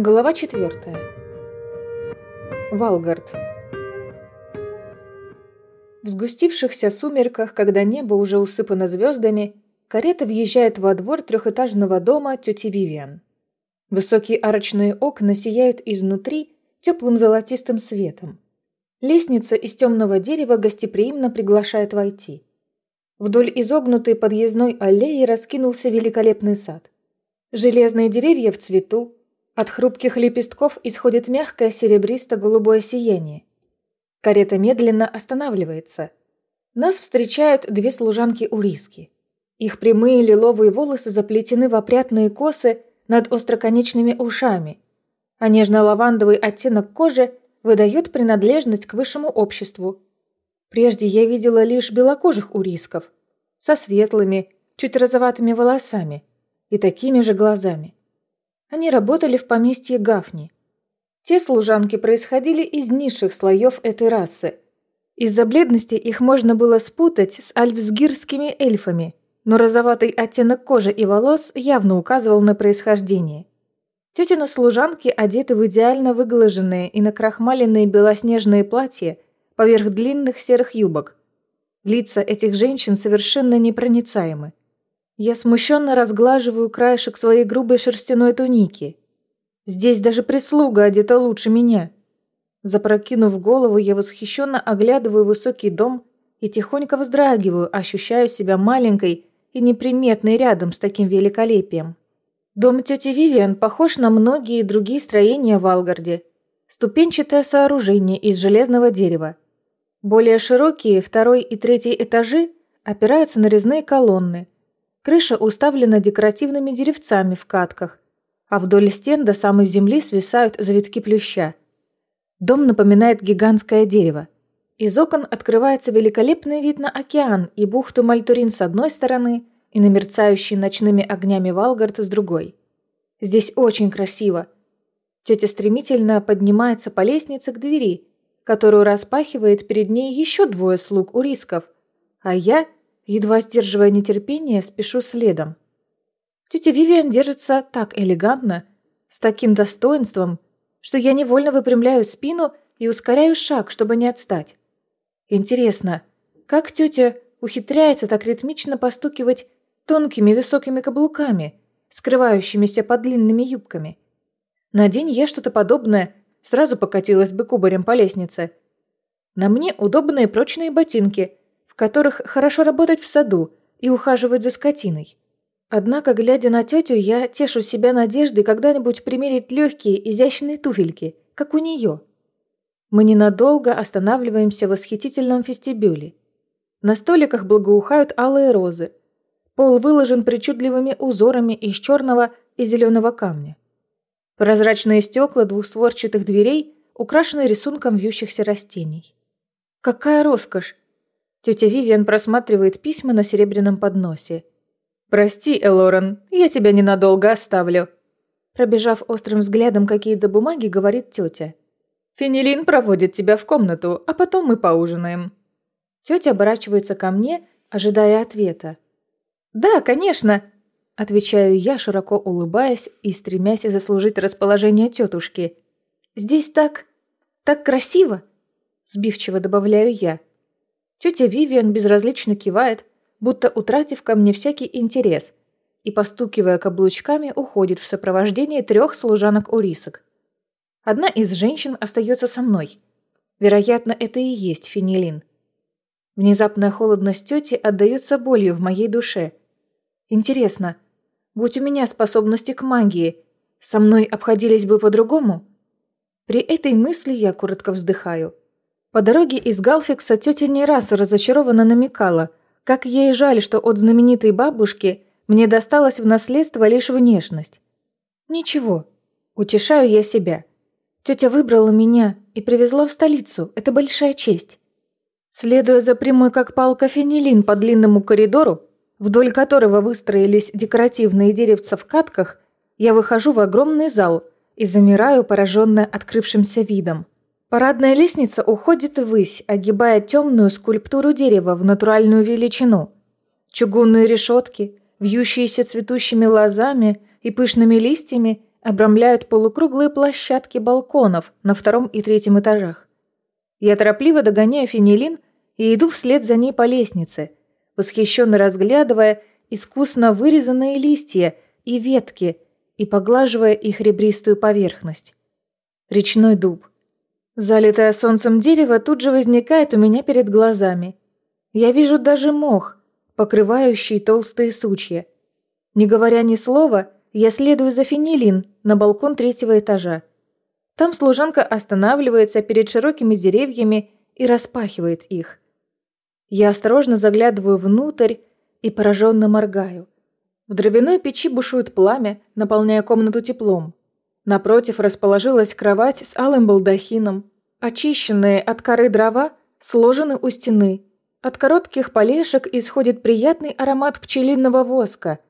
Глава четвертая. Валгард. В сгустившихся сумерках, когда небо уже усыпано звездами, карета въезжает во двор трехэтажного дома тети Вивиан. Высокие арочные окна сияют изнутри теплым золотистым светом. Лестница из темного дерева гостеприимно приглашает войти. Вдоль изогнутой подъездной аллеи раскинулся великолепный сад. Железные деревья в цвету, от хрупких лепестков исходит мягкое серебристо-голубое сияние. Карета медленно останавливается. Нас встречают две служанки-уриски. Их прямые лиловые волосы заплетены в опрятные косы над остроконечными ушами, а нежно-лавандовый оттенок кожи выдает принадлежность к высшему обществу. Прежде я видела лишь белокожих урисков, со светлыми, чуть розоватыми волосами и такими же глазами. Они работали в поместье Гафни. Те служанки происходили из низших слоев этой расы. Из-за бледности их можно было спутать с альфсгирскими эльфами, но розоватый оттенок кожи и волос явно указывал на происхождение. Тетины служанки одеты в идеально выглаженные и накрахмаленные белоснежные платья поверх длинных серых юбок. Лица этих женщин совершенно непроницаемы. Я смущенно разглаживаю краешек своей грубой шерстяной туники. Здесь даже прислуга одета лучше меня. Запрокинув голову, я восхищенно оглядываю высокий дом и тихонько вздрагиваю, ощущаю себя маленькой и неприметной рядом с таким великолепием. Дом тети Вивиан похож на многие другие строения в Алгарде. Ступенчатое сооружение из железного дерева. Более широкие второй и третий этажи опираются на резные колонны – Крыша уставлена декоративными деревцами в катках, а вдоль стен до самой земли свисают завитки плюща. Дом напоминает гигантское дерево. Из окон открывается великолепный вид на океан и бухту Мальтурин с одной стороны и на мерцающий ночными огнями Валгард с другой. Здесь очень красиво. Тетя стремительно поднимается по лестнице к двери, которую распахивает перед ней еще двое слуг у рисков, а я – Едва сдерживая нетерпение, спешу следом. Тетя Вивиан держится так элегантно, с таким достоинством, что я невольно выпрямляю спину и ускоряю шаг, чтобы не отстать. Интересно, как тетя ухитряется так ритмично постукивать тонкими высокими каблуками, скрывающимися под длинными юбками? Надень я что-то подобное, сразу покатилась бы кубарем по лестнице. На мне удобные прочные ботинки – которых хорошо работать в саду и ухаживать за скотиной. Однако, глядя на тетю, я тешу себя надеждой когда-нибудь примерить легкие, изящные туфельки, как у нее. Мы ненадолго останавливаемся в восхитительном фестибюле. На столиках благоухают алые розы. Пол выложен причудливыми узорами из черного и зеленого камня. Прозрачные стекла двухстворчатых дверей украшены рисунком вьющихся растений. Какая роскошь! Тетя Вивиан просматривает письма на серебряном подносе. «Прости, Элорен, я тебя ненадолго оставлю». Пробежав острым взглядом какие-то бумаги, говорит тетя. «Фенилин проводит тебя в комнату, а потом мы поужинаем». Тетя оборачивается ко мне, ожидая ответа. «Да, конечно», – отвечаю я, широко улыбаясь и стремясь заслужить расположение тетушки. «Здесь так... так красиво», – сбивчиво добавляю я. Тетя Вивиан безразлично кивает, будто утратив ко мне всякий интерес, и, постукивая каблучками, уходит в сопровождении трех служанок-урисок. Одна из женщин остается со мной. Вероятно, это и есть фенилин. Внезапная холодность тети отдается болью в моей душе. Интересно, будь у меня способности к магии, со мной обходились бы по-другому? При этой мысли я коротко вздыхаю. По дороге из Галфикса тетя не раз разочарованно намекала, как ей жаль, что от знаменитой бабушки мне досталась в наследство лишь внешность. Ничего, утешаю я себя. Тетя выбрала меня и привезла в столицу, это большая честь. Следуя за прямой как палка фенилин по длинному коридору, вдоль которого выстроились декоративные деревца в катках, я выхожу в огромный зал и замираю, пораженная открывшимся видом. Парадная лестница уходит ввысь, огибая темную скульптуру дерева в натуральную величину. Чугунные решетки, вьющиеся цветущими лозами и пышными листьями, обрамляют полукруглые площадки балконов на втором и третьем этажах. Я торопливо догоняю Фенилин и иду вслед за ней по лестнице, восхищенно разглядывая искусно вырезанные листья и ветки и поглаживая их ребристую поверхность. Речной дуб. Залитое солнцем дерево тут же возникает у меня перед глазами. Я вижу даже мох, покрывающий толстые сучья. Не говоря ни слова, я следую за Фенилин на балкон третьего этажа. Там служанка останавливается перед широкими деревьями и распахивает их. Я осторожно заглядываю внутрь и пораженно моргаю. В дровяной печи бушует пламя, наполняя комнату теплом. Напротив расположилась кровать с алым балдахином. Очищенные от коры дрова сложены у стены. От коротких полешек исходит приятный аромат пчелиного воска.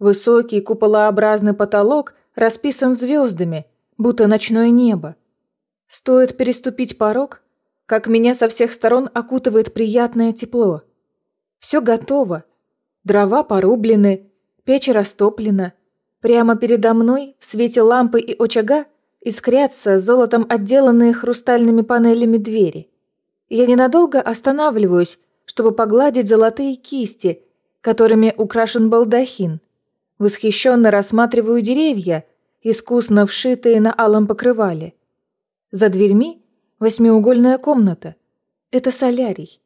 Высокий куполообразный потолок расписан звездами, будто ночное небо. Стоит переступить порог, как меня со всех сторон окутывает приятное тепло. Все готово. Дрова порублены, печь растоплена. Прямо передо мной, в свете лампы и очага, искрятся золотом отделанные хрустальными панелями двери. Я ненадолго останавливаюсь, чтобы погладить золотые кисти, которыми украшен балдахин. Восхищенно рассматриваю деревья, искусно вшитые на алом покрывале. За дверьми восьмиугольная комната. Это солярий.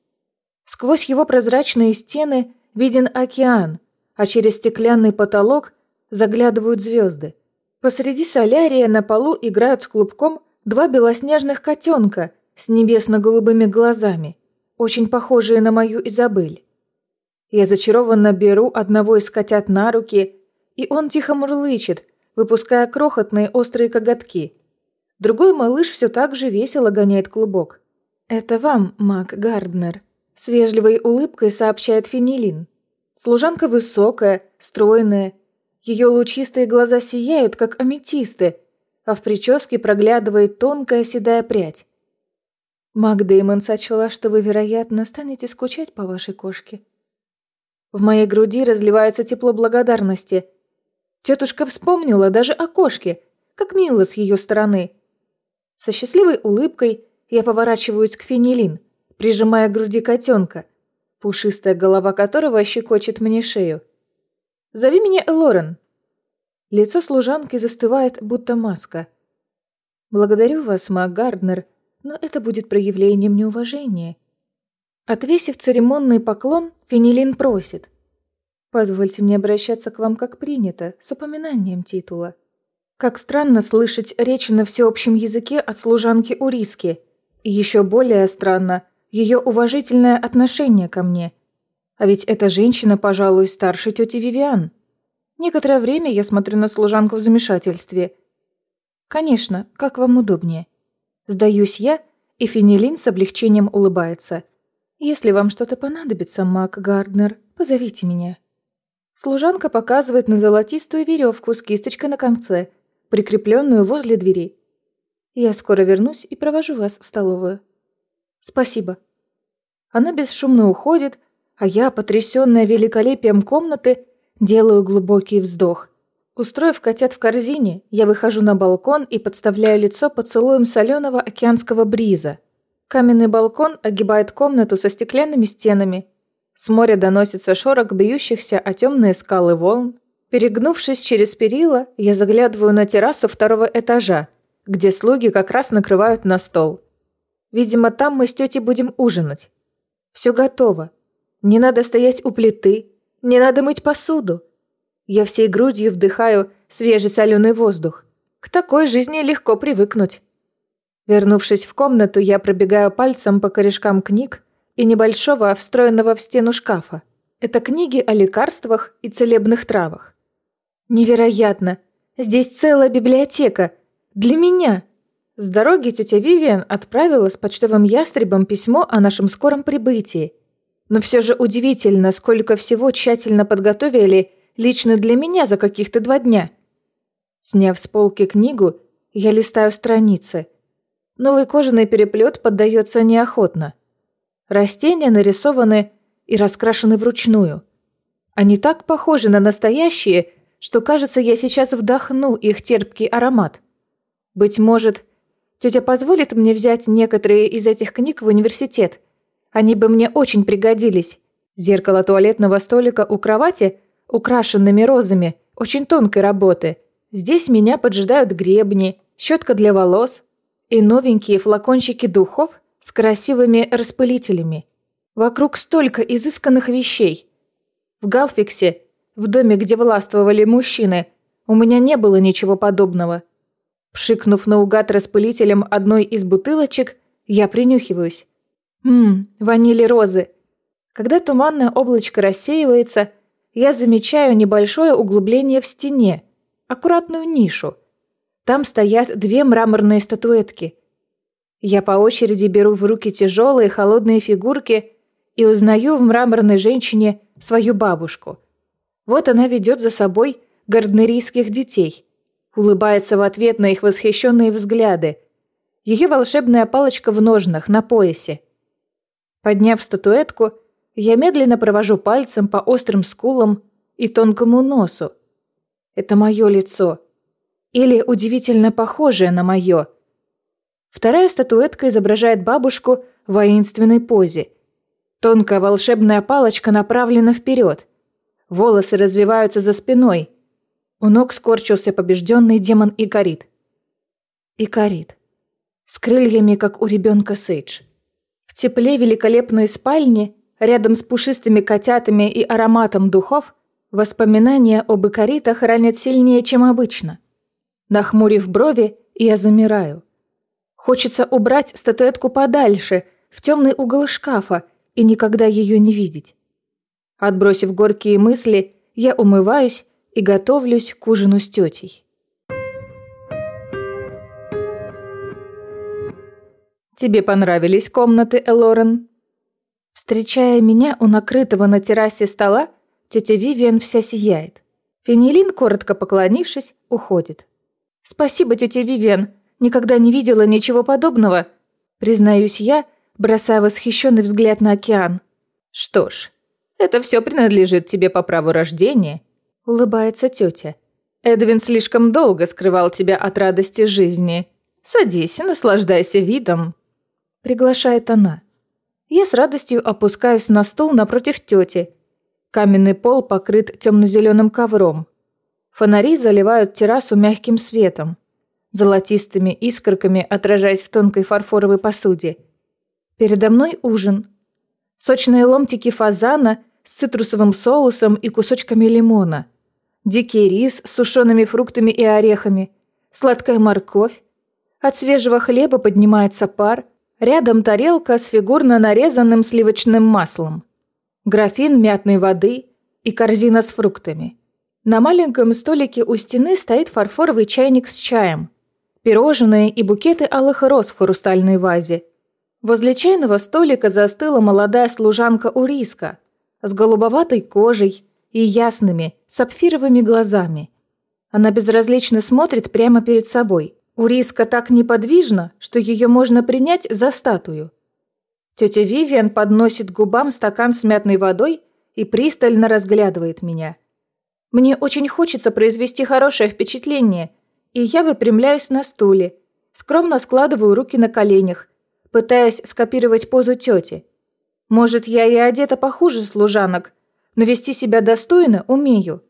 Сквозь его прозрачные стены виден океан, а через стеклянный потолок заглядывают звезды. Посреди солярия на полу играют с клубком два белоснежных котенка с небесно-голубыми глазами, очень похожие на мою Изабель. Я зачарованно беру одного из котят на руки, и он тихо мурлычет, выпуская крохотные острые коготки – Другой малыш все так же весело гоняет клубок. «Это вам, Мак Гарднер», — с вежливой улыбкой сообщает Фенилин. Служанка высокая, стройная. Ее лучистые глаза сияют, как аметисты, а в прическе проглядывает тонкая седая прядь. Мак Дэймон сочла, что вы, вероятно, станете скучать по вашей кошке. В моей груди разливается тепло благодарности. Тетушка вспомнила даже о кошке, как мило с ее стороны. Со счастливой улыбкой я поворачиваюсь к Фенилин, прижимая к груди котенка, пушистая голова которого щекочет мне шею. «Зови меня Элорен». Лицо служанки застывает, будто маска. «Благодарю вас, Мак Гарднер, но это будет проявлением неуважения». Отвесив церемонный поклон, Фенилин просит. «Позвольте мне обращаться к вам как принято, с упоминанием титула». Как странно слышать речь на всеобщем языке от служанки Уриски. И еще более странно ее уважительное отношение ко мне. А ведь эта женщина, пожалуй, старше тети Вивиан. Некоторое время я смотрю на служанку в замешательстве. Конечно, как вам удобнее. Сдаюсь я, и Фенелин с облегчением улыбается. Если вам что-то понадобится, Мак Гарднер, позовите меня. Служанка показывает на золотистую веревку с кисточкой на конце – прикрепленную возле двери. Я скоро вернусь и провожу вас в столовую. Спасибо. Она бесшумно уходит, а я, потрясенная великолепием комнаты, делаю глубокий вздох. Устроив котят в корзине, я выхожу на балкон и подставляю лицо поцелуем соленого океанского бриза. Каменный балкон огибает комнату со стеклянными стенами. С моря доносится шорох бьющихся о темные скалы волн. Перегнувшись через перила, я заглядываю на террасу второго этажа, где слуги как раз накрывают на стол. Видимо, там мы с тетей будем ужинать. Все готово. Не надо стоять у плиты, не надо мыть посуду. Я всей грудью вдыхаю свежий соленый воздух. К такой жизни легко привыкнуть. Вернувшись в комнату, я пробегаю пальцем по корешкам книг и небольшого встроенного в стену шкафа. Это книги о лекарствах и целебных травах. Невероятно! Здесь целая библиотека! Для меня! С дороги тетя Вивиан отправила с почтовым ястребом письмо о нашем скором прибытии. Но все же удивительно, сколько всего тщательно подготовили лично для меня за каких-то два дня. Сняв с полки книгу, я листаю страницы. Новый кожаный переплет поддается неохотно. Растения нарисованы и раскрашены вручную. Они так похожи на настоящие, что, кажется, я сейчас вдохну их терпкий аромат. Быть может, тетя позволит мне взять некоторые из этих книг в университет. Они бы мне очень пригодились. Зеркало туалетного столика у кровати, украшенными розами, очень тонкой работы. Здесь меня поджидают гребни, щетка для волос и новенькие флакончики духов с красивыми распылителями. Вокруг столько изысканных вещей. В Галфиксе, в доме, где властвовали мужчины, у меня не было ничего подобного. Пшикнув наугад распылителем одной из бутылочек, я принюхиваюсь. Ммм, ванили розы. Когда туманное облачко рассеивается, я замечаю небольшое углубление в стене, аккуратную нишу. Там стоят две мраморные статуэтки. Я по очереди беру в руки тяжелые холодные фигурки и узнаю в мраморной женщине свою бабушку. Вот она ведет за собой гарднерийских детей, улыбается в ответ на их восхищенные взгляды. Ее волшебная палочка в ножнах, на поясе. Подняв статуэтку, я медленно провожу пальцем по острым скулам и тонкому носу. Это мое лицо. Или удивительно похожее на мое. Вторая статуэтка изображает бабушку в воинственной позе. Тонкая волшебная палочка направлена вперед. Волосы развиваются за спиной. У ног скорчился побежденный демон Икарит. Икарит. С крыльями, как у ребенка Сейдж. В тепле великолепной спальни Рядом с пушистыми котятами и ароматом духов воспоминания об икоритах ранят сильнее, чем обычно. Нахмурив брови, я замираю. Хочется убрать статуэтку подальше, в темный угол шкафа, и никогда ее не видеть. Отбросив горькие мысли, я умываюсь и готовлюсь к ужину с тетей. «Тебе понравились комнаты, Элорен?» Встречая меня у накрытого на террасе стола, тетя Вивиан вся сияет. Фенилин, коротко поклонившись, уходит. «Спасибо, тетя Вивиан. Никогда не видела ничего подобного», признаюсь я, бросая восхищенный взгляд на океан. «Что ж, это все принадлежит тебе по праву рождения», улыбается тетя. «Эдвин слишком долго скрывал тебя от радости жизни. Садись и наслаждайся видом», приглашает она. Я с радостью опускаюсь на стул напротив тети. Каменный пол покрыт темно-зеленым ковром. Фонари заливают террасу мягким светом, золотистыми искорками отражаясь в тонкой фарфоровой посуде. Передо мной ужин. Сочные ломтики фазана с цитрусовым соусом и кусочками лимона. Дикий рис с сушеными фруктами и орехами. Сладкая морковь. От свежего хлеба поднимается пар – Рядом тарелка с фигурно нарезанным сливочным маслом, графин мятной воды и корзина с фруктами. На маленьком столике у стены стоит фарфоровый чайник с чаем, пирожные и букеты алых роз в хрустальной вазе. Возле чайного столика застыла молодая служанка Уриска с голубоватой кожей и ясными сапфировыми глазами. Она безразлично смотрит прямо перед собой – Уриска так неподвижна, что ее можно принять за статую. Тетя Вивиан подносит губам стакан с мятной водой и пристально разглядывает меня. Мне очень хочется произвести хорошее впечатление, и я выпрямляюсь на стуле, скромно складываю руки на коленях, пытаясь скопировать позу тети. Может, я и одета похуже служанок, но вести себя достойно умею.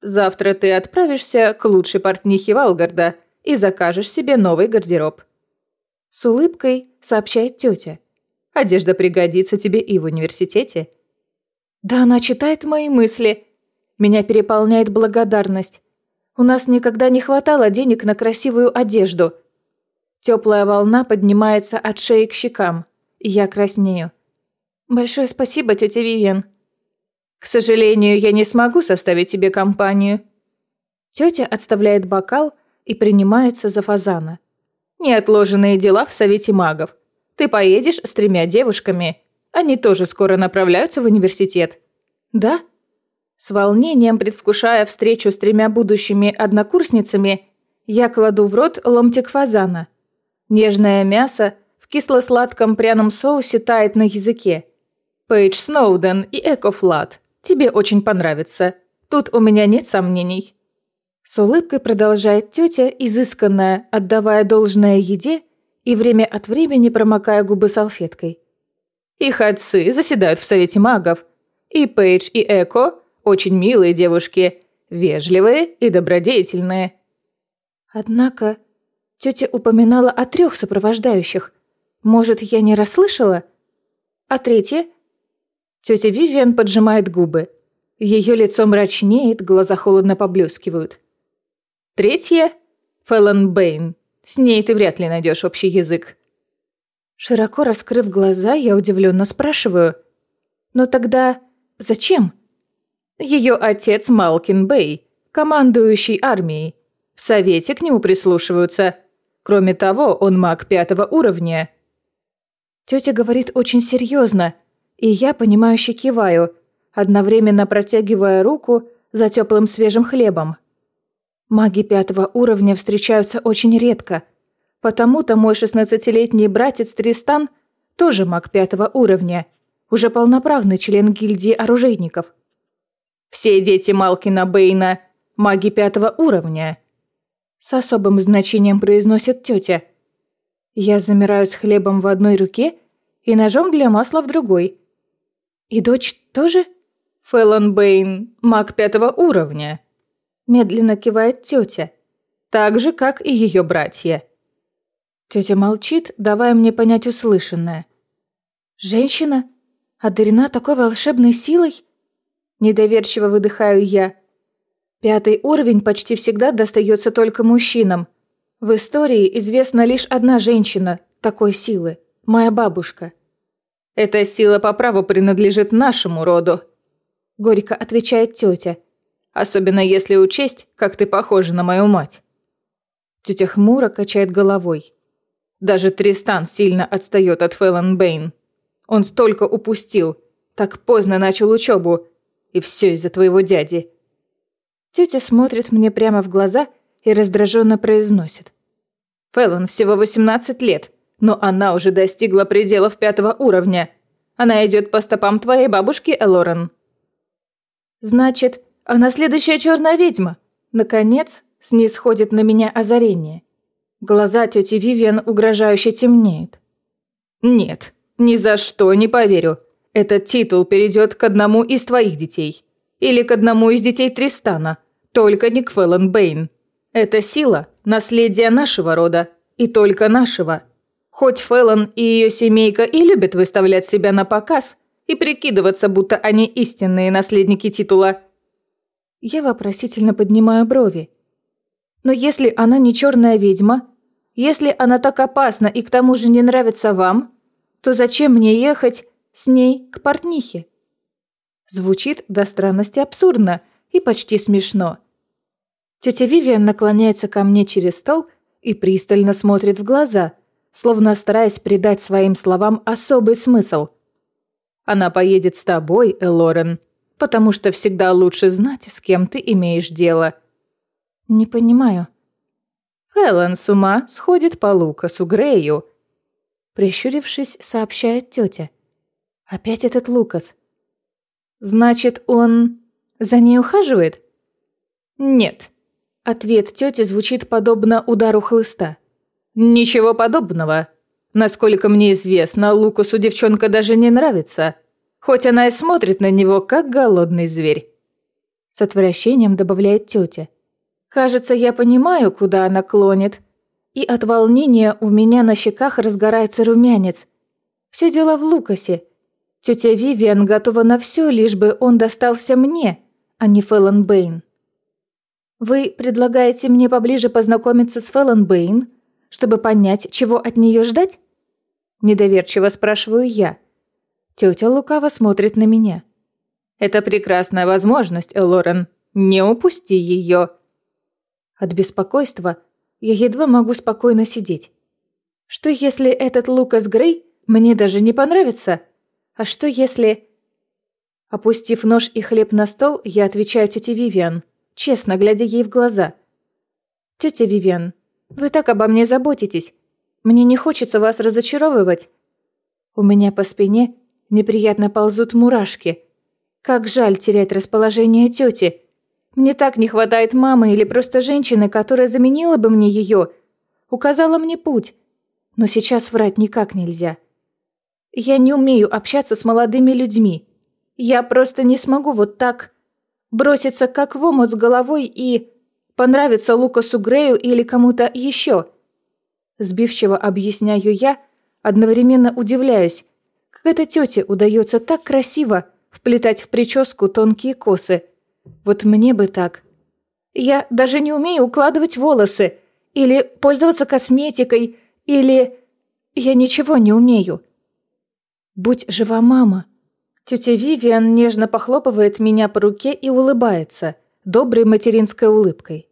Завтра ты отправишься к лучшей портнихе Валгарда – и закажешь себе новый гардероб. С улыбкой сообщает тетя. Одежда пригодится тебе и в университете. Да она читает мои мысли. Меня переполняет благодарность. У нас никогда не хватало денег на красивую одежду. Теплая волна поднимается от шеи к щекам, я краснею. Большое спасибо, тетя Вивиан. К сожалению, я не смогу составить тебе компанию. Тетя отставляет бокал, и принимается за фазана. «Неотложенные дела в Совете магов. Ты поедешь с тремя девушками. Они тоже скоро направляются в университет». «Да?» С волнением предвкушая встречу с тремя будущими однокурсницами, я кладу в рот ломтик фазана. Нежное мясо в кисло-сладком пряном соусе тает на языке. Пейдж Сноуден и Эко Флат. Тебе очень понравится. Тут у меня нет сомнений». С улыбкой продолжает тетя, изысканная, отдавая должное еде и время от времени промокая губы салфеткой. Их отцы заседают в Совете магов. И Пейдж, и Эко – очень милые девушки, вежливые и добродетельные. Однако тетя упоминала о трех сопровождающих. Может, я не расслышала? А третья? Тетя Вивиан поджимает губы. Ее лицо мрачнеет, глаза холодно поблескивают. Третья – Фэллон Бэйн. С ней ты вряд ли найдешь общий язык. Широко раскрыв глаза, я удивленно спрашиваю. «Но тогда зачем?» Ее отец Малкин Бэй, командующий армией. В совете к нему прислушиваются. Кроме того, он маг пятого уровня. Тетя говорит очень серьезно, и я, понимающе киваю, одновременно протягивая руку за теплым свежим хлебом. Маги пятого уровня встречаются очень редко, потому-то мой шестнадцатилетний братец Тристан тоже маг пятого уровня, уже полноправный член гильдии оружейников. Все дети Малкина Бэйна – маги пятого уровня. С особым значением произносит тетя. Я замираю с хлебом в одной руке и ножом для масла в другой. И дочь тоже? Фэллон Бэйн – маг пятого уровня медленно кивает тетя, так же, как и ее братья. Тетя молчит, давая мне понять услышанное. «Женщина? Одарена такой волшебной силой?» Недоверчиво выдыхаю я. Пятый уровень почти всегда достается только мужчинам. В истории известна лишь одна женщина такой силы – моя бабушка. «Эта сила по праву принадлежит нашему роду», – горько отвечает тетя – Особенно если учесть, как ты похожа на мою мать. Тетя хмуро качает головой. Даже Тристан сильно отстает от Фэллон Бэйн. Он столько упустил, так поздно начал учебу, и все из-за твоего дяди. Тетя смотрит мне прямо в глаза и раздраженно произносит. Фэллон всего 18 лет, но она уже достигла пределов пятого уровня. Она идет по стопам твоей бабушки, Элорен. Значит, она следующая черная ведьма. Наконец, снисходит на меня озарение. Глаза тети Вивиан угрожающе темнеют. Нет, ни за что не поверю. Этот титул перейдет к одному из твоих детей. Или к одному из детей Тристана. Только не к Фэллон Бэйн. Это сила – наследие нашего рода. И только нашего. Хоть Фэллон и ее семейка и любят выставлять себя на показ и прикидываться, будто они истинные наследники титула – я вопросительно поднимаю брови. Но если она не черная ведьма, если она так опасна и к тому же не нравится вам, то зачем мне ехать с ней к портнихе? Звучит до странности абсурдно и почти смешно. Тетя Вивиан наклоняется ко мне через стол и пристально смотрит в глаза, словно стараясь придать своим словам особый смысл. «Она поедет с тобой, Элорен», потому что всегда лучше знать, с кем ты имеешь дело». «Не понимаю». «Фэллон с ума сходит по Лукасу Грею», прищурившись, сообщает тетя. «Опять этот Лукас. Значит, он за ней ухаживает?» «Нет». Ответ тети звучит подобно удару хлыста. «Ничего подобного. Насколько мне известно, Лукасу девчонка даже не нравится хоть она и смотрит на него, как голодный зверь. С отвращением добавляет тетя. Кажется, я понимаю, куда она клонит. И от волнения у меня на щеках разгорается румянец. Все дело в Лукасе. Тетя Вивиан готова на все, лишь бы он достался мне, а не Фэллон Бэйн. Вы предлагаете мне поближе познакомиться с Фэллон Бэйн, чтобы понять, чего от нее ждать? Недоверчиво спрашиваю я. Тетя лукаво смотрит на меня. «Это прекрасная возможность, Элорен. Не упусти ее!» От беспокойства я едва могу спокойно сидеть. Что если этот Лукас Грей мне даже не понравится? А что если... Опустив нож и хлеб на стол, я отвечаю тете Вивиан, честно глядя ей в глаза. «Тетя Вивиан, вы так обо мне заботитесь. Мне не хочется вас разочаровывать». У меня по спине Неприятно ползут мурашки. Как жаль терять расположение тети, Мне так не хватает мамы или просто женщины, которая заменила бы мне ее, указала мне путь. Но сейчас врать никак нельзя. Я не умею общаться с молодыми людьми. Я просто не смогу вот так броситься как в омут с головой и понравиться Лукасу Грею или кому-то еще. Сбивчиво объясняю я, одновременно удивляюсь, как этой тете удается так красиво вплетать в прическу тонкие косы. Вот мне бы так. Я даже не умею укладывать волосы, или пользоваться косметикой, или... Я ничего не умею. Будь жива мама. Тетя Вивиан нежно похлопывает меня по руке и улыбается, доброй материнской улыбкой.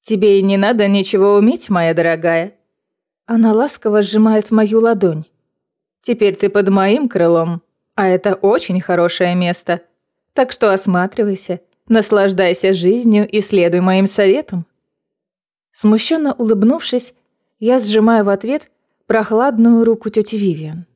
«Тебе и не надо ничего уметь, моя дорогая». Она ласково сжимает мою ладонь. «Теперь ты под моим крылом, а это очень хорошее место. Так что осматривайся, наслаждайся жизнью и следуй моим советам». Смущенно улыбнувшись, я сжимаю в ответ прохладную руку тети Вивиан.